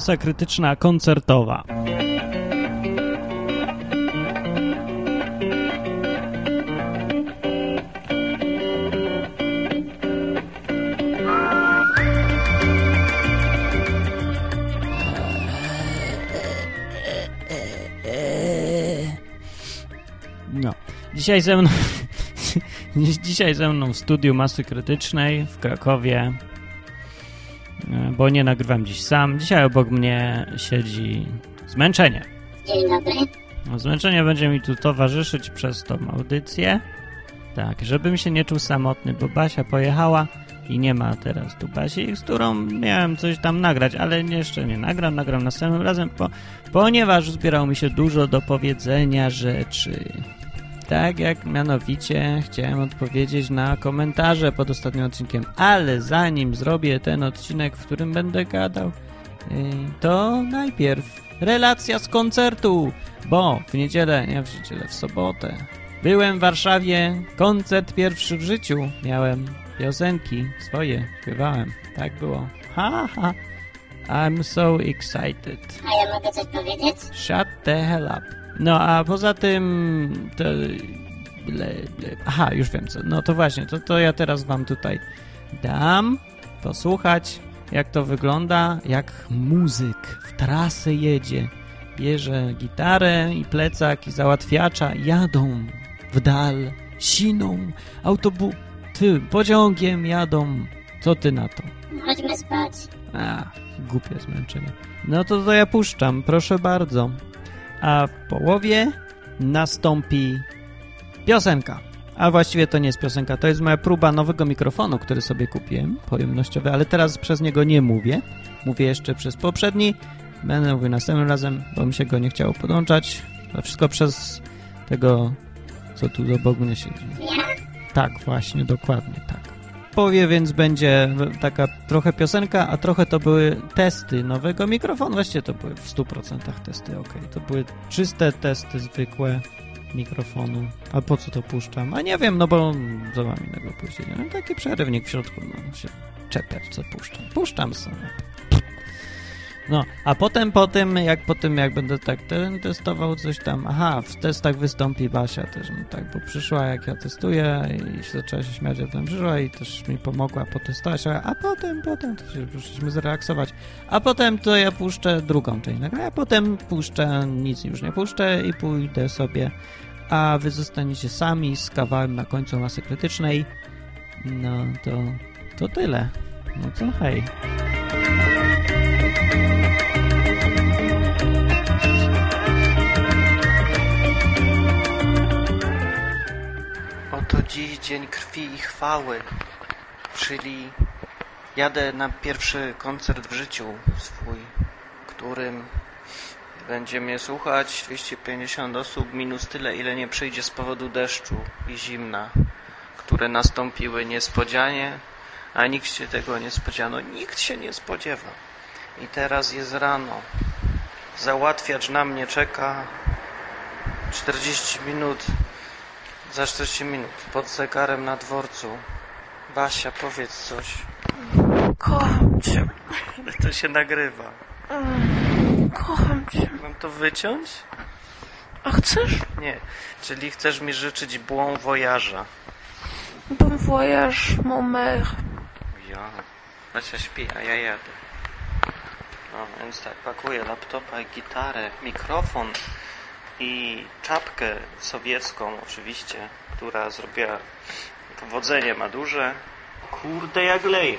Masa krytyczna koncertowa. No. Dzisiaj ze mną dzisiaj ze mną w studiu Masy Krytycznej w Krakowie bo nie nagrywam dziś sam. Dzisiaj obok mnie siedzi zmęczenie. Dzień dobry. No, zmęczenie będzie mi tu towarzyszyć przez tą audycję. Tak, żebym się nie czuł samotny, bo Basia pojechała i nie ma teraz tu Basi, z którą miałem coś tam nagrać, ale jeszcze nie nagram, nagram następnym razem, ponieważ zbierało mi się dużo do powiedzenia rzeczy. Tak jak mianowicie chciałem odpowiedzieć na komentarze pod ostatnim odcinkiem, ale zanim zrobię ten odcinek, w którym będę gadał, yy, to najpierw relacja z koncertu, bo w niedzielę, nie w niedzielę, w sobotę byłem w Warszawie, koncert pierwszy w życiu, miałem piosenki swoje, śpiewałem, tak było, ha ha, I'm so excited. A ja mogę coś powiedzieć? Shut the hell up. No a poza tym to... Aha, już wiem co. No to właśnie, to, to ja teraz wam tutaj dam posłuchać, jak to wygląda, jak muzyk w trasę jedzie. Bierze gitarę i plecak i załatwiacza, jadą w dal, siną, autobu... Ty, pociągiem jadą. Co ty na to? Chodźmy spać. A, głupie zmęczenie. No to to ja puszczam, proszę bardzo. A w połowie nastąpi piosenka. A właściwie to nie jest piosenka, to jest moja próba nowego mikrofonu, który sobie kupiłem, pojemnościowy, ale teraz przez niego nie mówię. Mówię jeszcze przez poprzedni. Będę mówił następnym razem, bo mi się go nie chciało podłączać. To wszystko przez tego, co tu obok mnie siedzi. Ja? Tak, właśnie, dokładnie tak. Powie więc będzie taka trochę piosenka, a trochę to były testy nowego mikrofonu. Właściwie to były w 100% testy, ok. To były czyste testy zwykłe mikrofonu. A po co to puszczam? A nie wiem, no bo co mam innego puścić? No, taki przerywnik w środku, no się czepiać, co puszczam. Puszczam sobie. No, a potem po tym, jak po tym, jak będę tak ten testował coś tam, aha, w testach wystąpi Basia też, no tak, bo przyszła jak ja testuję i się zaczęła się śmiać, a potem przyszła i też mi pomogła potestować, a potem, potem to się przyszliśmy zrelaksować, a potem to ja puszczę drugą część, a potem puszczę, nic już nie puszczę i pójdę sobie, a wy zostaniecie sami z kawałem na końcu masy krytycznej, no to, to tyle, no to hej. Dziś dzień krwi i chwały, czyli jadę na pierwszy koncert w życiu swój, którym będzie mnie słuchać 250 osób minus tyle, ile nie przyjdzie z powodu deszczu i zimna, które nastąpiły niespodzianie, a nikt się tego nie spodziewano. Nikt się nie spodziewa. I teraz jest rano. Załatwiacz na mnie czeka 40 minut za 40 minut pod zegarem na dworcu. Basia, powiedz coś. Kocham cię. Ale to się nagrywa. Kocham cię. Mam to wyciąć? A chcesz? Nie. Czyli chcesz mi życzyć błą wojaża. Bon voyage, mon mère. Ja. Basia śpi, a ja jadę. No, więc tak, pakuję laptopa, gitarę, mikrofon i czapkę sowiecką oczywiście, która zrobiła powodzenie ma duże. Kurde, jak leje.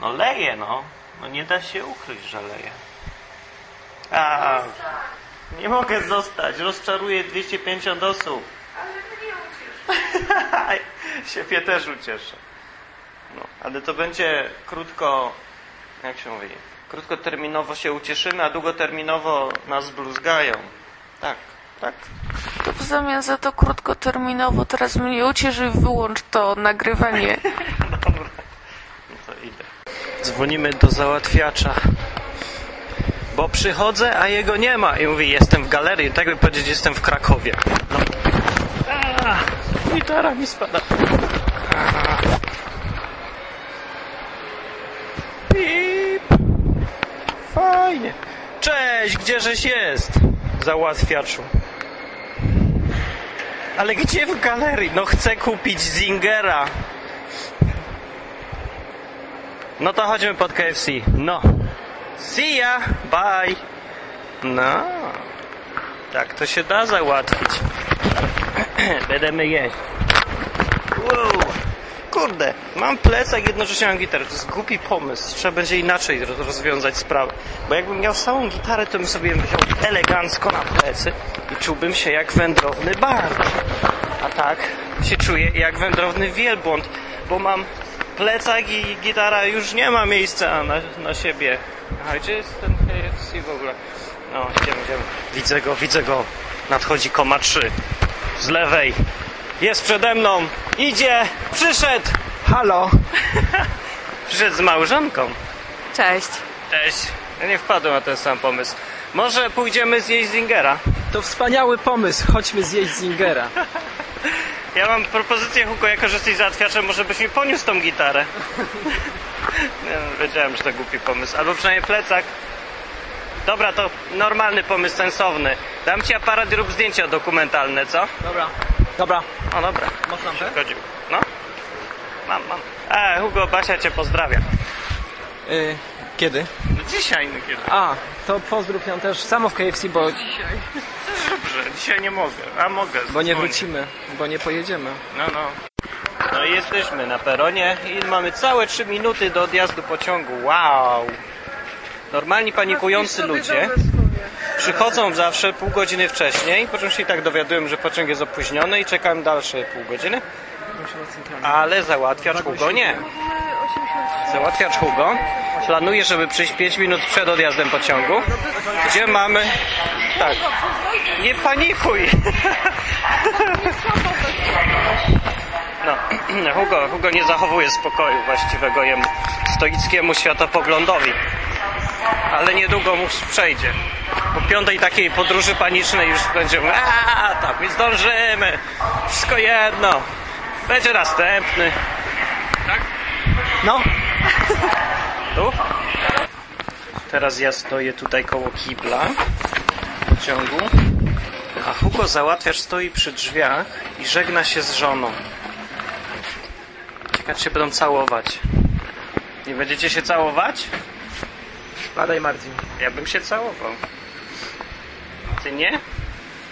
No leje, no. No nie da się ukryć, że leje. A, nie mogę zostać. Rozczaruję 250 osób. Ale mnie ucieszę. Siebie też ucieszę. No, ale to będzie krótko, jak się mówi, krótkoterminowo się ucieszymy, a długoterminowo nas bluzgają. Tak, tak. To w zamian za to krótkoterminowo teraz mnie uciesz i wyłącz to nagrywanie. Dobra. No to idę. Dzwonimy do załatwiacza. Bo przychodzę, a jego nie ma. I mówi, jestem w galerii. Tak by powiedzieć, jestem w Krakowie. No. A, gitara mi spada. Pip. Fa. fajnie. Cześć, gdzieżeś jest? Załatwiaczu. Ale gdzie w galerii? No chcę kupić Zingera. No to chodźmy pod KFC. No. See ya. Bye. No. Tak to się da załatwić. Będziemy jeść. Kurde, mam plecak, jednocześnie mam gitarę. To jest głupi pomysł. Trzeba będzie inaczej roz- rozwiązać sprawę. Bo jakbym miał samą gitarę, to bym sobie ją wziął elegancko na plecy i czułbym się jak wędrowny bard. A tak się czuję jak wędrowny wielbłąd, bo mam plecak i gitara już nie ma miejsca na, na siebie. A gdzie jest ten KFC w ogóle? No, idziemy, idziemy. Widzę go, widzę go. Nadchodzi koma 3. Z lewej. Jest przede mną. Idzie. Przyszedł. Halo, Przyszedł z małżonką. Cześć. Cześć. Ja nie wpadłem na ten sam pomysł. Może pójdziemy zjeść Zingera? to wspaniały pomysł. Chodźmy zjeść Zingera. Ja mam propozycję, Hugo, jako że jesteś załatwiaczem, może byś mi poniósł tą gitarę. Nie, wiedziałem, że to głupi pomysł. Albo przynajmniej plecak. Dobra, to normalny pomysł, sensowny. Dam ci aparat i rób zdjęcia dokumentalne, co? Dobra, dobra. O, dobra. Można tak? Chodził. No. Mam, mam. E, Hugo, Basia cię pozdrawia. Y, kiedy? No dzisiaj, no kiedy? A, to pozdrów ją też samo w KFC, bo, Dobrze, dzisiaj nie mogę. A mogę. bo nie dzwonię. wrócimy, bo nie pojedziemy. No, no. No i jesteśmy na peronie i mamy całe 3 minuty do odjazdu pociągu. Wow! Normalni panikujący ludzie przychodzą zawsze pół godziny wcześniej, po czym się i tak dowiadują, że pociąg jest opóźniony i czekałem dalsze pół godziny. Ale załatwiacz Hugo nie. Załatwiacz Hugo planuje, żeby przyjść 5 minut przed odjazdem pociągu, gdzie mamy... Tak. Nie panikuj! No, Hugo, Hugo nie zachowuje spokoju właściwego jemu stoickiemu światopoglądowi. Ale niedługo mu przejdzie. Po piątej takiej podróży panicznej już będzie mówił, a tam nie zdążymy, wszystko jedno, będzie następny. Tak? No, Tu? Teraz ja stoję tutaj koło kibla pociągu, a Hugo załatwiacz stoi przy drzwiach i żegna się z żoną. Ciekawe, się będą całować. Nie będziecie się całować? badaj Marcin. Ja bym się całował. Ty nie?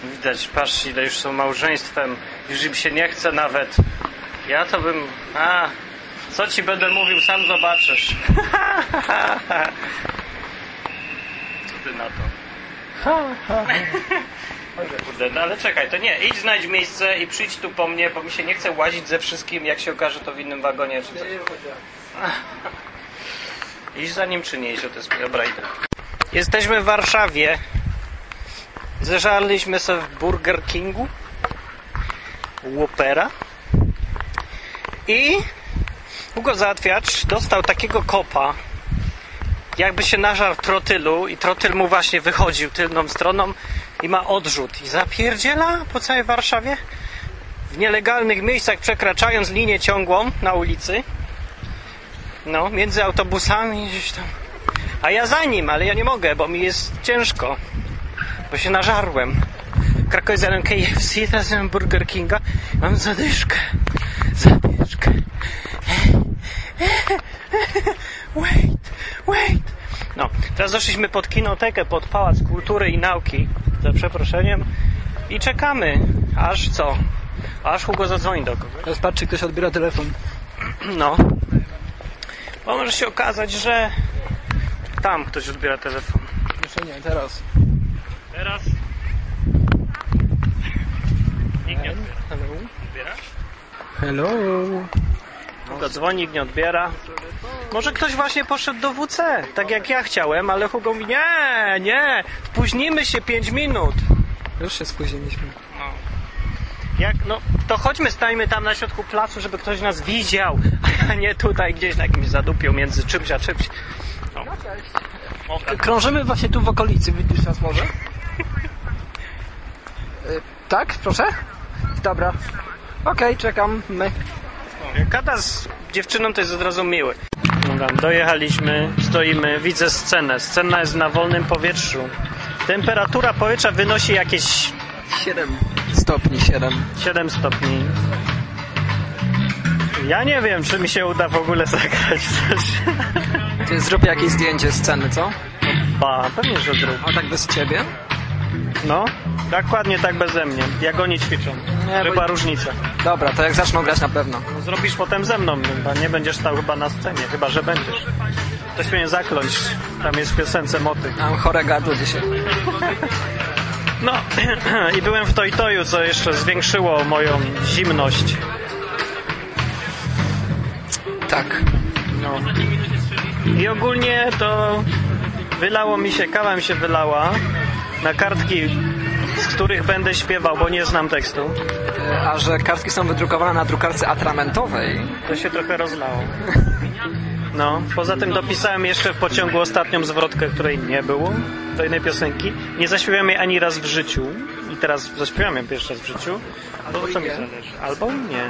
Widać, patrz ile już są małżeństwem. Już im się nie chce nawet. Ja to bym... A, co ci będę mówił, sam zobaczysz. Co ty na to? Kurde, no ale czekaj, to nie, idź znajdź miejsce i przyjdź tu po mnie, bo mi się nie chce łazić ze wszystkim, jak się okaże to w innym wagonie czy coś. Iść za nim czy nie? O, to jest... Dobra, idę. Jesteśmy w Warszawie. Zeżarliśmy sobie w Burger Kingu. Whoopera. I Hugo Załatwiacz dostał takiego kopa, jakby się nażarł trotylu i trotyl mu właśnie wychodził tylną stroną i ma odrzut. I zapierdziela po całej Warszawie w nielegalnych miejscach, przekraczając linię ciągłą na ulicy. No, między autobusami gdzieś tam. A ja za nim, ale ja nie mogę, bo mi jest ciężko. Bo się nażarłem. W Krakowie zjadłem KFC, teraz zjadłem Burger Kinga. Mam zadyszkę. Zadyszkę. Wait, wait. No, teraz doszliśmy pod kinotekę, pod Pałac Kultury i Nauki. Za przeproszeniem. I czekamy. Aż co? Aż Hugo zadzwoni do kogoś. Teraz patrz, czy ktoś odbiera telefon. No. Bo może się okazać, że tam ktoś odbiera telefon. Jeszcze nie, teraz. Teraz. Nikt nie odbiera. Hello? Odbiera? Hello? Hugo dzwoni, nikt nie odbiera. Może ktoś właśnie poszedł do WC, tak jak ja chciałem, ale Hugo mówi, nie, nie, spóźnimy się 5 minut. Już się spóźniliśmy. Jak, no, to chodźmy, stajmy tam na środku placu, żeby ktoś nas widział, a nie tutaj gdzieś na jakimś zadupiu między czymś a czymś. No. O, tak. Krążymy właśnie tu w okolicy, widzisz nas może? Y, tak, proszę? Dobra. Okej, czekam. My. Kata z dziewczyną to jest od razu miły. powiem wam, dojechaliśmy, stoimy, widzę scenę. Scena jest na wolnym powietrzu. Temperatura powietrza wynosi jakieś 7 stopni, 7. 7 stopni. Ja nie wiem, czy mi się uda w ogóle zagrać coś. Ty zrób jakieś zdjęcie sceny, co? Ba, pewnie, że zrób. A tak bez ciebie? No, dokładnie tak beze mnie. Jak oni ćwiczą. Nie, bo- Chyba różnica. Dobra, to jak zaczną grać na pewno. No, zrobisz potem ze mną, chyba nie będziesz stał chyba na scenie, chyba że będziesz. Ktoś mnie zakląć, tam jest w piosence moty. Mam chore gardło dzisiaj. No i byłem w Toju, co jeszcze zwiększyło moją zimność. Tak. No. I ogólnie to wylało mi się, kawa mi się wylała na kartki, z których będę śpiewał, bo nie znam tekstu. A że kartki są wydrukowane na drukarce atramentowej. To się trochę rozlało. No, poza tym dopisałem jeszcze w pociągu ostatnią zwrotkę, której nie było do jednej piosenki. Nie zaśpiewam jej ani raz w życiu. I teraz zaśpiewam ją pierwszy raz w życiu. Albo co mi zależy? Albo nie.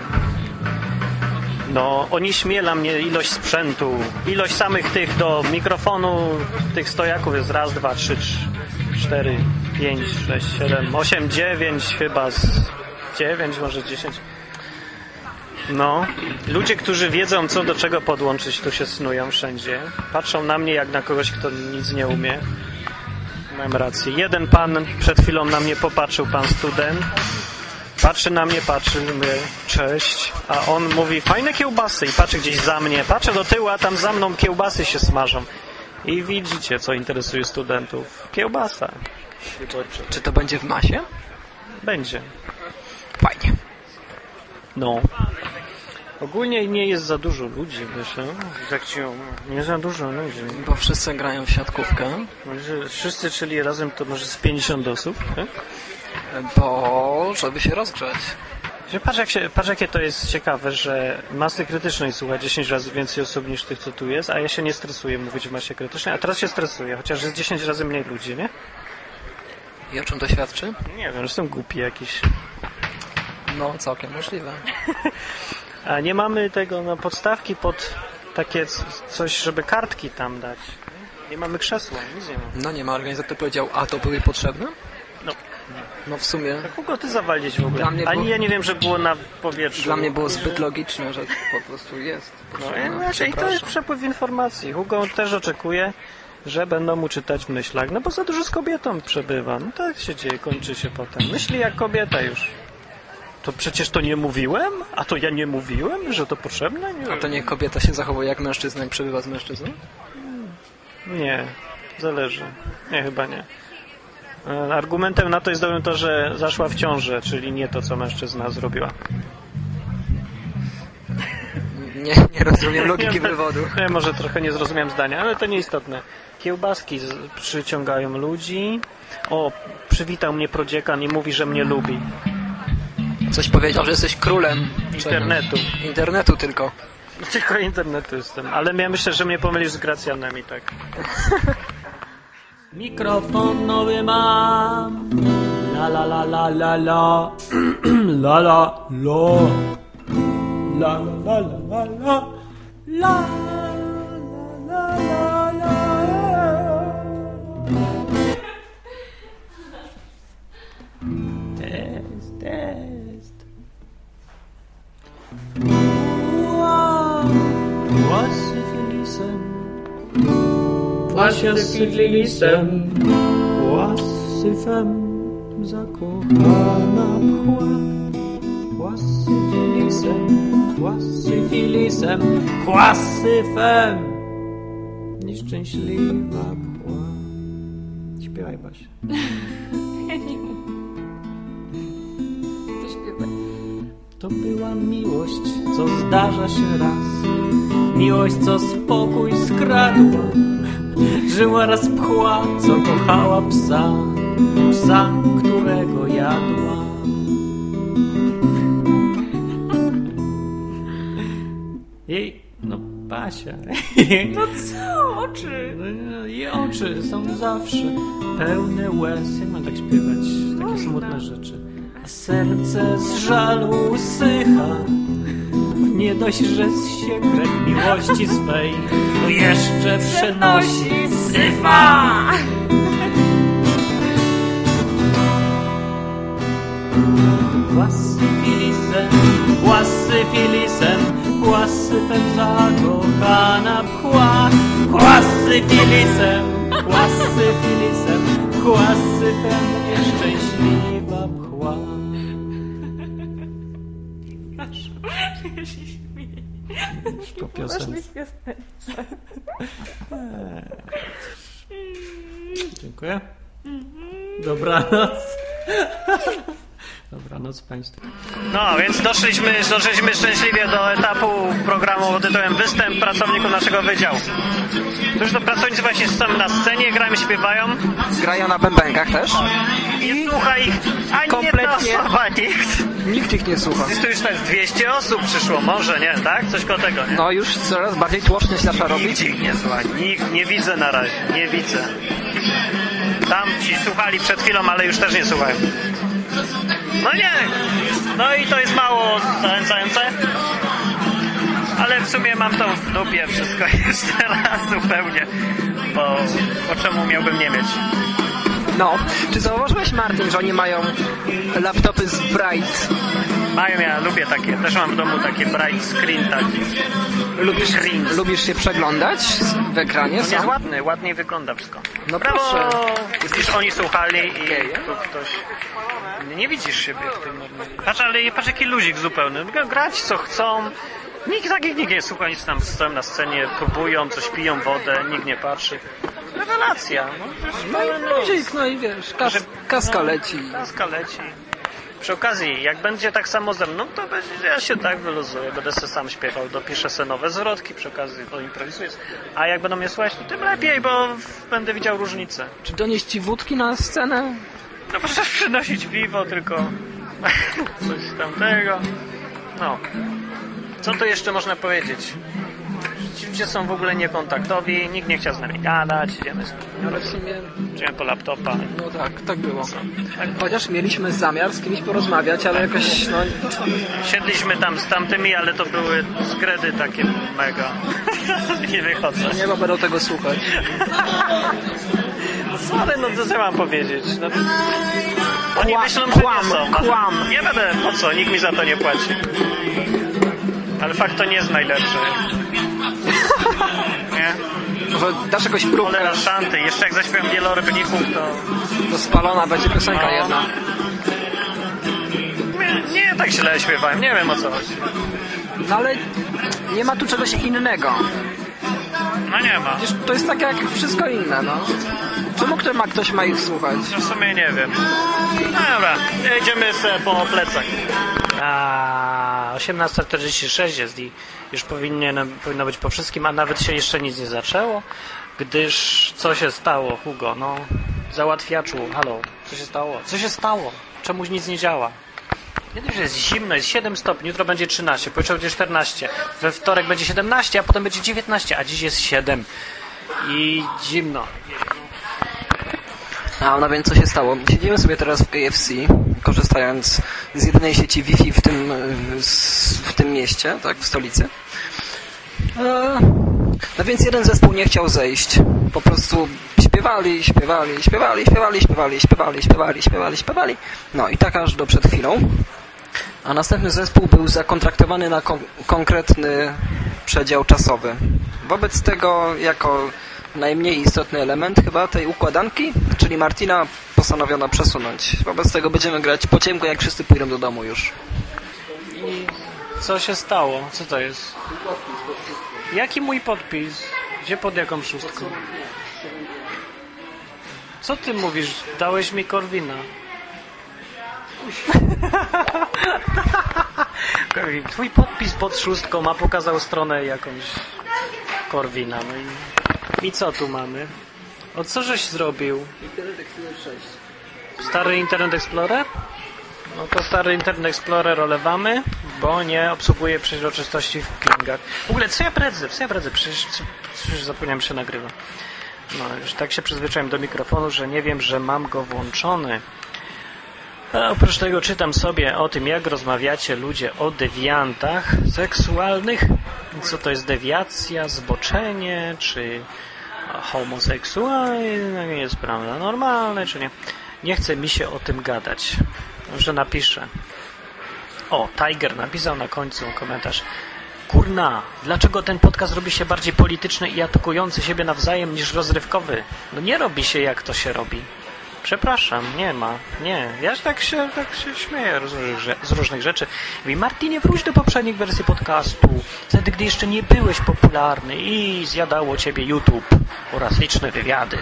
No, onieśmiela mnie ilość sprzętu, ilość samych tych do mikrofonu, tych stojaków jest raz, dwa, trzy, trzy. 4, 5, 6, 7, 8, 9 chyba. Z 9, może 10. No, ludzie, którzy wiedzą, co do czego podłączyć, tu się snują wszędzie. Patrzą na mnie jak na kogoś, kto nic nie umie. Mam rację. Jeden pan przed chwilą na mnie popatrzył, pan student. Patrzy na mnie, patrzy, mówię, cześć. A on mówi, fajne kiełbasy. I patrzy gdzieś za mnie. Patrzę do tyłu, a tam za mną kiełbasy się smażą. I widzicie, co interesuje studentów. Kiełbasa. Czy to będzie w masie? Będzie. Fajnie. No. Ogólnie nie jest za dużo ludzi, myślę. Tak ci, nie za dużo ludzi. Bo wszyscy grają w siatkówkę, wszyscy, czyli razem to może z 50 osób. Tak? bo żeby się rozgrzać. Patrz, jak się, patrz jakie to jest ciekawe, że masy krytycznej słucha 10 razy więcej osób niż tych, co tu jest, a ja się nie stresuję mówić w masie krytycznej, a teraz się stresuję, chociaż jest 10 razy mniej ludzi, nie? I o czym to świadczy? Nie wiem, że jestem głupi jakiś. No, całkiem możliwe. A nie mamy tego na podstawki pod takie coś, żeby kartki tam dać. Nie mamy krzesła, nic nie ma. No nie ma, organizator powiedział, a to były potrzebne? No. No w sumie Kogo ty zawalić w ogóle? Dla mnie Ani było- ja nie wiem, że było na powietrzu. dla mnie było zbyt logiczne, że po prostu jest. No, znaczy, i to jest przepływ informacji. Hugo też oczekuje, że będą mu czytać w myślach, no bo za dużo z kobietą przebywa. No tak się dzieje, kończy się potem. Myśli jak kobieta już. To przecież to nie mówiłem? A to ja nie mówiłem, że to potrzebne? Nie, A to nie kobieta się zachowuje jak mężczyzna i przebywa z mężczyzną? nie. zależy. Nie, chyba nie. E, Argumentem na to jest dobrym to, że zaszła w ciążę, czyli nie to, co mężczyzna zrobiła. Nie, nie rozumiem logiki wywodu. Ja może trochę nie zrozumiałem zdania, ale to nieistotne. Kiełbaski przyciągają ludzi. O, przywitał mnie prodziekan i mówi, że mnie lubi. Coś powiedział, że jesteś królem Internetu. Czegoś. Internetu tylko. Tylko internetu jestem. Ale ja myślę, że mnie pomylisz z Gracjanem i tak. Mikrofon nowy mam. La la la la la la. la la la. La la la la la. La la Właśnie syfilisem, łasyfem zakochana pchła. Łasyfilisem, łasyfilisem, łasyfem, nieszczęśliwa pchła. Śpiewaj, Basia. To śpiewaj. To była miłość, co zdarza się raz. Miłość, co spokój skradła. Żyła raz pchła, co kochała psa. Psa, którego jadła. Jej, no Basia. No co? Oczy. No, Jej oczy są zawsze pełne łez. Jak mam tak śpiewać? Takie Można. smutne rzeczy. A serce z żalu usycha. Nie dość, że z się krew miłości swej To jeszcze przenosi syfa! Głasy filisem, głasy filisem, głasy zakochana pchła. Głasy filisem, głasy filisem, głasy nieszczęśliwa pchła. Przepraszam. Po piosence. Dziękuję. Dobranoc. Dobranoc Państwu. No, więc doszliśmy, doszliśmy szczęśliwie do etapu programu pod tytułem Występ pracowników naszego wydziału. Którzy to pracownicy właśnie są na scenie, grają, śpiewają. Grają na bębenkach też. Nie słucha ich ani kompletnie- jedna osoba, nikt. Nikt ich nie słucha. Jest tu już teraz 200 osób przyszło, może nie, tak? Coś koło tego, nie? No już coraz bardziej tłocznie światła robić. Nikt ich nie słucha, nikt, nie widzę na razie, nie widzę. Tam ci słuchali przed chwilą, ale już też nie słuchają. No nie, no i to jest mało zachęcające. Ale w sumie mam to w dupie wszystko jest teraz zupełnie, bo po czemu miałbym nie mieć? No. Czy zauważyłeś, Martin, że oni mają laptopy z Bright? Mają, ja lubię takie, też mam w domu takie bright screen taki. Lubisz, Screen. lubisz się przeglądać w ekranie? On jest sam? ładny, ładniej wygląda wszystko. No Brawo! proszę. Oni słuchali i tu ktoś... Nie widzisz siebie w tym normalnie. Patrz, ale patrz jaki luzik zupełny. Mogą grać co chcą. Nikt takich nikt nie słucha, nic tam stoją na scenie, próbują, coś piją wodę, nikt nie patrzy. Rewelacja, no. No i luzik, no i wiesz, kas, kaska no, leci. Kaska leci. Przy okazji, jak będzie tak samo ze mną, to będzie, ja się tak wyluzuję, będę se sam śpiewał, dopiszę se nowe zwrotki, przy okazji to improwizuję. A jak będą mnie słuchać, to tym lepiej, bo będę widział różnicę. Czy donieść ci wódki na scenę? No proszę przynosić piwo, tylko coś tamtego. No. Co tu jeszcze można powiedzieć? Ci ludzie są w ogóle niekontaktowi, nikt nie chciał z nami gadać, idziemy, z... Ale w sumie, idziemy po laptopa. no tak, tak było. Tak, Chociaż mieliśmy zamiar z kimś porozmawiać, ale jakoś, no, Siedliśmy tam z tamtymi, ale to były skredy takie mega. Nie wychodzę. nie ma będą tego słuchać. Sorry, no co ja mam powiedzieć? No, oni Kłam, myślą, że kłam, nie są. ale kłam. Nie będę, po co? Nikt mi za to nie płaci. Ale fakt to nie jest najlepszy. Nie? Może dasz jakąś próbkę, Cholera szanty. Jeszcze jak zaśpiewam wielorybników, to... to spalona będzie piosenka No. jedna. Nie, nie tak źle śpiewałem, nie wiem o co chodzi. No ale nie ma tu czegoś innego. No nie ma. Przecież to jest tak jak wszystko inne, no. Czemu kto ma, ktoś ma ich słuchać? W sumie nie wiem. No dobra, jedziemy sobie po plecach. A 18.46 jest i już powinno być po wszystkim, a nawet się jeszcze nic nie zaczęło, gdyż co się stało, Hugo? No, załatwiaczu, halo, co się stało? Co się stało? Czemuś nic nie działa? Kiedyś jest zimno, jest 7 stopni, jutro będzie 13, pojutrze będzie 14, we wtorek będzie 17, a potem będzie 19, a dziś jest 7 i zimno. A no więc co się stało? Siedzimy sobie teraz w KFC, korzystając z jedynej sieci Wi-Fi w tym, w, tym mieście, tak, w stolicy. E, No więc jeden zespół nie chciał zejść. Po prostu śpiewali, śpiewali, śpiewali, śpiewali, śpiewali, śpiewali, śpiewali, śpiewali, śpiewali. No i tak aż do przed chwilą. A następny zespół był zakontraktowany na kon konkretny przedział czasowy. Wobec tego, jako najmniej istotny element chyba tej układanki, czyli Martina, postanowiono przesunąć. Wobec tego będziemy grać po ciemku, jak wszyscy pójdą do domu już. I co się stało? Co to jest? Jaki mój podpis? Gdzie pod jaką szóstką? Co ty mówisz? Dałeś mi Korwina. Korwin, Twój podpis pod szóstką, a pokazał stronę jakąś Korwina. No i, i co tu mamy? O co żeś zrobił? Stary Internet Explorer? No to stary Internet Explorer olewamy, bo nie obsługuje przeźroczystości w klingach. W ogóle, co ja bredzę? Co ja bredzę? Przecież, przecież zapomniałem, się nagrywa. No, już tak się przyzwyczaiłem do mikrofonu, że nie wiem, że mam go włączony. A oprócz tego czytam sobie o tym, jak rozmawiacie ludzie o dewiantach seksualnych. Co to jest dewiacja, zboczenie, czy homoseksualne, jest prawda normalne, czy nie. Nie chce mi się o tym gadać. Że napiszę. O, Tiger napisał na końcu komentarz. Kurna, dlaczego ten podcast robi się bardziej polityczny i atakujący siebie nawzajem niż rozrywkowy? No nie robi się jak to się robi. Przepraszam, nie ma. Nie. Ja tak się, tak się śmieję z różnych, z różnych rzeczy. Mówi, Martinie, wróć do poprzednich wersji podcastu. Wtedy, gdy jeszcze nie byłeś popularny i zjadało ciebie YouTube oraz liczne wywiady.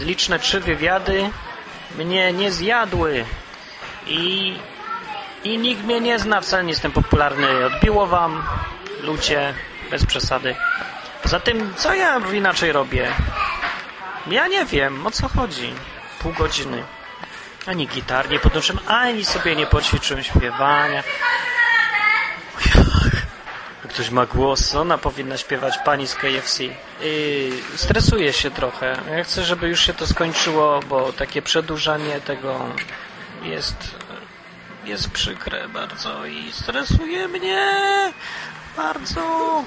Liczne trzy wywiady mnie nie zjadły. I, I nikt mnie nie zna, wcale nie jestem popularny. Odbiło wam, ludzie, bez przesady. Poza tym, co ja inaczej robię? Ja nie wiem, o co chodzi. Pół godziny. Ani gitar nie podnoszę, ani sobie nie poćwiczyłem śpiewania. Ktoś ma głos, ona powinna śpiewać pani z KFC. Yy, stresuję się trochę. Ja chcę, żeby już się to skończyło, bo takie przedłużanie tego jest, jest przykre bardzo i stresuje mnie bardzo.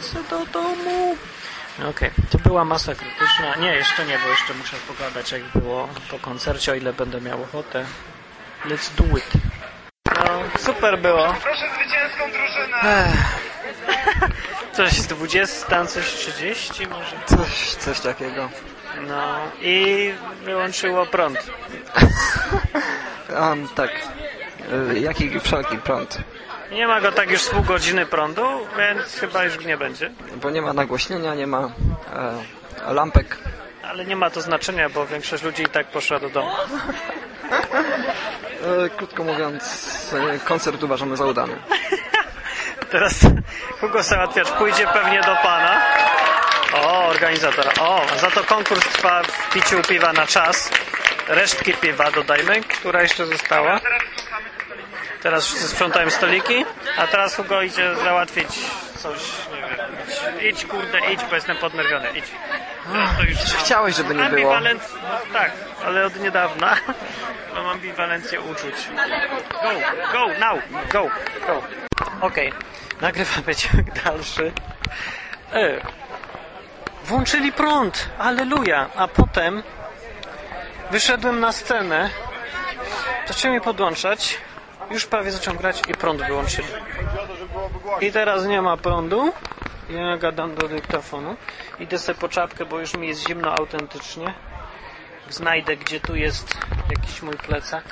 Chcę do domu. Okej, to była masa krytyczna. Nie, jeszcze nie, bo jeszcze muszę pogadać, jak było po koncercie, o ile będę miał ochotę. Let's do it. No, super było. Proszę zwycięską drużynę! Coś z 20, coś 30 może. Coś, coś takiego. No i wyłączyło prąd. Um, tak. Y, Jaki wszelki prąd? Nie ma go tak już z pół godziny prądu, więc chyba już nie będzie. Bo nie ma nagłośnienia, nie ma e, lampek. Ale nie ma to znaczenia, bo większość ludzi i tak poszła do domu. E, krótko mówiąc, e, koncert uważamy za udany. Teraz Hugo Załatwiacz pójdzie pewnie do pana. O, organizatora. O, za to konkurs trwa w piciu piwa na czas. Resztki piwa dodajmy, która jeszcze została. Teraz wszyscy sprzątają stoliki, a teraz Hugo idzie załatwić coś, nie wiem. Idź, idź kurde, idź, bo jestem podnerwiony, idź. To już Chciałeś, żeby nie było. Ambiwalenc... No, tak, ale od niedawna mam ambiwalencję uczuć. Go, go, now, go, go. Okej, nagrywamy ciąg dalszy. E, włączyli prąd, aleluja, a potem wyszedłem na scenę, zacząłem je podłączać, już prawie zacząłem grać i prąd wyłączyli. I teraz nie ma prądu. Ja gadam do dyktafonu. Idę sobie po czapkę, bo już mi jest zimno autentycznie. Znajdę, gdzie tu jest jakiś mój plecak.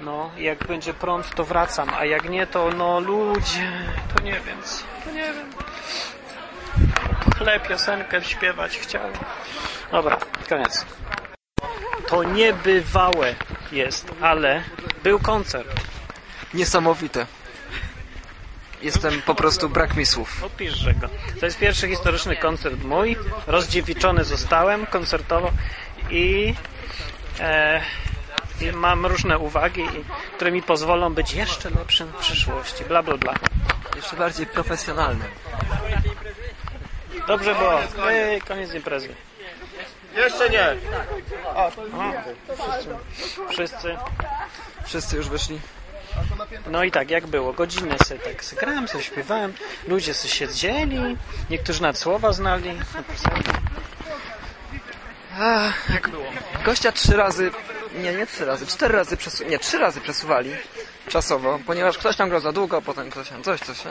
No, jak będzie prąd, to wracam, a jak nie, to no ludzie, to nie wiem, to nie wiem. Chleb, piosenkę śpiewać chciałem. Dobra, koniec. To niebywałe jest, ale był koncert. Niesamowite. Jestem po prostu brak mi słów. Opiszże go. To jest pierwszy historyczny koncert mój. Rozdziewiczony zostałem koncertowo i, e, i mam różne uwagi, które mi pozwolą być jeszcze lepszym w przyszłości. Bla, bla, bla. Jeszcze bardziej profesjonalny. Dobrze było. Ej, koniec imprezy. Jeszcze nie! O, wszyscy. Wszyscy. Wszyscy już wyszli. No i tak, jak było? Godzinę sobie tak grałem, sobie śpiewałem, ludzie sobie siedzieli, niektórzy nawet słowa znali. Ach, Jak było? gościa trzy razy, nie, nie trzy razy, cztery razy, przesu- nie, trzy razy przesuwali czasowo, ponieważ ktoś tam grał za długo, potem ktoś tam coś, coś. Nie?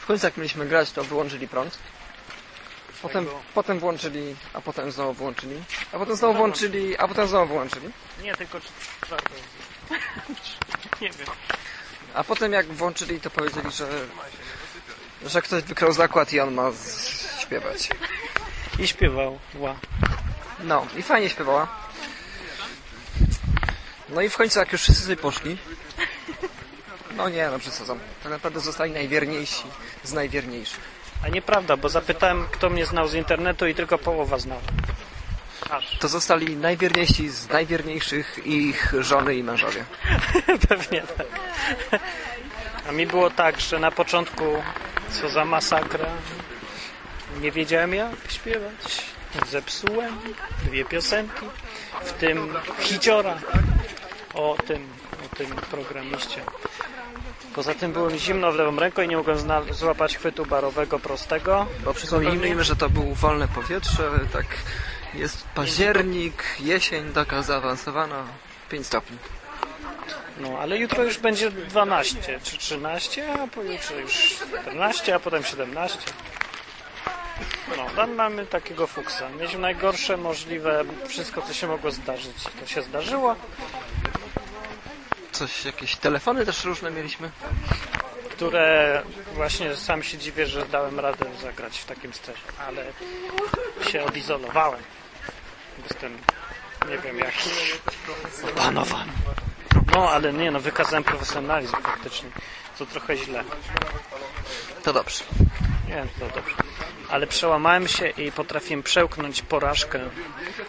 W końcu jak mieliśmy grać, to wyłączyli prąd. Potem, potem włączyli, a potem znowu włączyli, a potem znowu włączyli, a potem znowu włączyli. Nie, tylko czwartą. Nie wiem. A potem jak włączyli, to powiedzieli, że, że ktoś wykrał zakład i on ma śpiewać. I śpiewał. Ła. No, i fajnie śpiewała. No i w końcu jak już wszyscy sobie poszli, no nie, no przesadzam. Tak naprawdę zostali najwierniejsi z najwierniejszych. A nieprawda, bo zapytałem, kto mnie znał z internetu i tylko połowa znała. Aż. To zostali najwierniejsi z najwierniejszych ich żony i mężowie. Pewnie tak. A mi było tak, że na początku, co za masakra, nie wiedziałem jak śpiewać. Zepsułem dwie piosenki, w tym hiciora. o tym, o tym programiście. Poza tym było mi zimno w lewą ręką i nie mogłem złapać chwytu barowego prostego. Bo przypomnijmy, że to było wolne powietrze, tak jest październik, jesień taka zaawansowana, 5 stopni. No, ale jutro już będzie 12 czy 13, a pojutrze już 14, a potem 17. No, tam mamy takiego fuksa. Mieliśmy najgorsze możliwe, wszystko co się mogło zdarzyć, to się zdarzyło. Coś, jakieś telefony też różne mieliśmy. które właśnie sam się dziwię, że dałem radę zagrać w takim stresie, ale się odizolowałem. Jestem, nie wiem jaki, opanowany. No, ale nie, no wykazałem profesjonalizm faktycznie, co trochę źle. To dobrze. Nie, to dobrze. Ale przełamałem się i potrafiłem przełknąć porażkę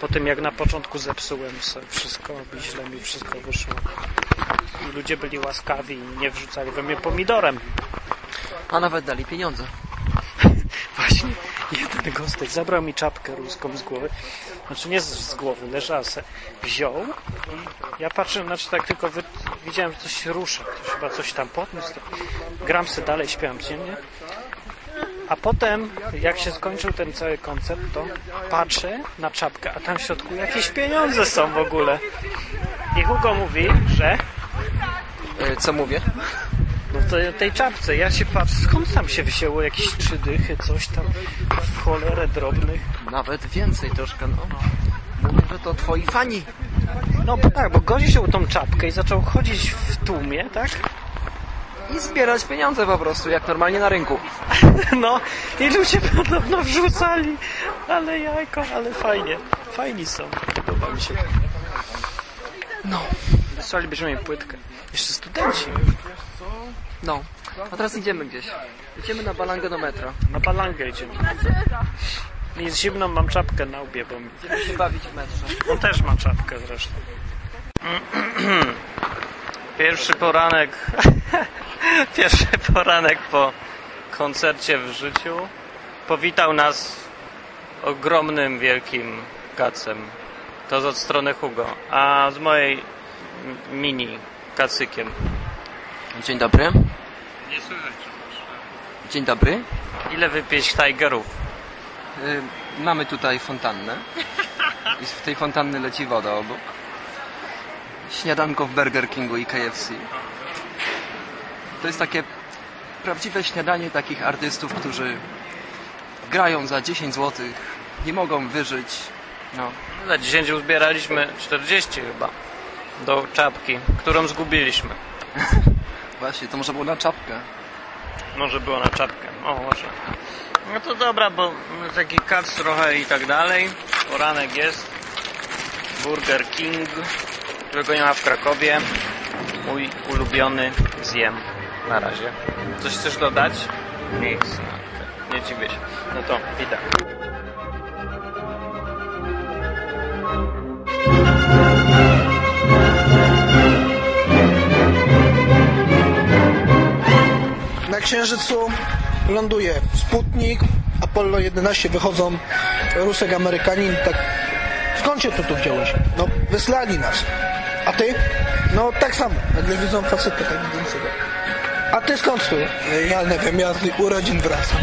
po tym, jak na początku zepsułem sobie wszystko, i źle mi wszystko wyszło. I ludzie byli łaskawi i nie wrzucali we mnie pomidorem. A nawet dali pieniądze. Właśnie jeden gostek zabrał mi czapkę ruską z głowy. Znaczy nie z, z głowy, leżała se. Wziął i ja patrzę, znaczy tak tylko wy, widziałem, że coś się rusza. Ktoś chyba coś tam podniósł. Gram se dalej, śpiewam ciemnie. A potem, jak się skończył ten cały koncept, to patrzę na czapkę, a tam w środku jakieś pieniądze są w ogóle. I Hugo mówi, że E, co mówię? no w tej czapce, ja się patrzę, skąd tam się wzięło jakieś trzy dychy, coś tam w cholerę drobnych. Nawet więcej troszkę, no. Mówię, że to twoi fani. No bo tak, bo gości się tą czapkę i zaczął chodzić w tłumie, tak? I zbierać pieniądze po prostu, jak normalnie na rynku. No i ludzie podobno wrzucali, ale jajko, ale fajnie, fajni są, podoba mi się. No. Wysłalibyśmy im płytkę. Jeszcze studenci No. A teraz idziemy gdzieś. Idziemy na balangę do metra. na balangę idziemy. I z zimną mam czapkę na łbie, bo mi... Idziemy się bawić w metrze. on też ma czapkę zresztą. Pierwszy poranek, pierwszy poranek po koncercie w życiu powitał nas ogromnym, wielkim kacem. To z od strony Hugo, a z mojej mini kacykiem. Dzień dobry. Nie słychać. Dzień dobry. Ile wypieść Tigerów? Y, mamy tutaj fontannę. I z tej fontanny leci woda obok. Śniadanko w Burger Kingu i KFC. To jest takie prawdziwe śniadanie takich artystów, którzy grają za 10 zł, nie mogą wyżyć. No, Za 10 uzbieraliśmy 40 chyba do czapki, którą zgubiliśmy. właśnie, to może było na czapkę. Może było na czapkę. O, może. No to dobra, bo taki kac trochę i tak dalej. Poranek jest. Burger King, którego nie ma w Krakowie. Mój ulubiony zjem na razie. Coś chcesz dodać? Nic. Nie dziwię się. No to idę. Na Księżycu ląduje Sputnik, Apollo 11 wychodzą Rusek Amerykanin, tak skąd się tu tu wziąłeś? No wysłali nas. A ty? No tak samo, nagle widzą facetę tak widzącego. A ty skąd tu? Ja nie wiem, ja z urodzin wracam.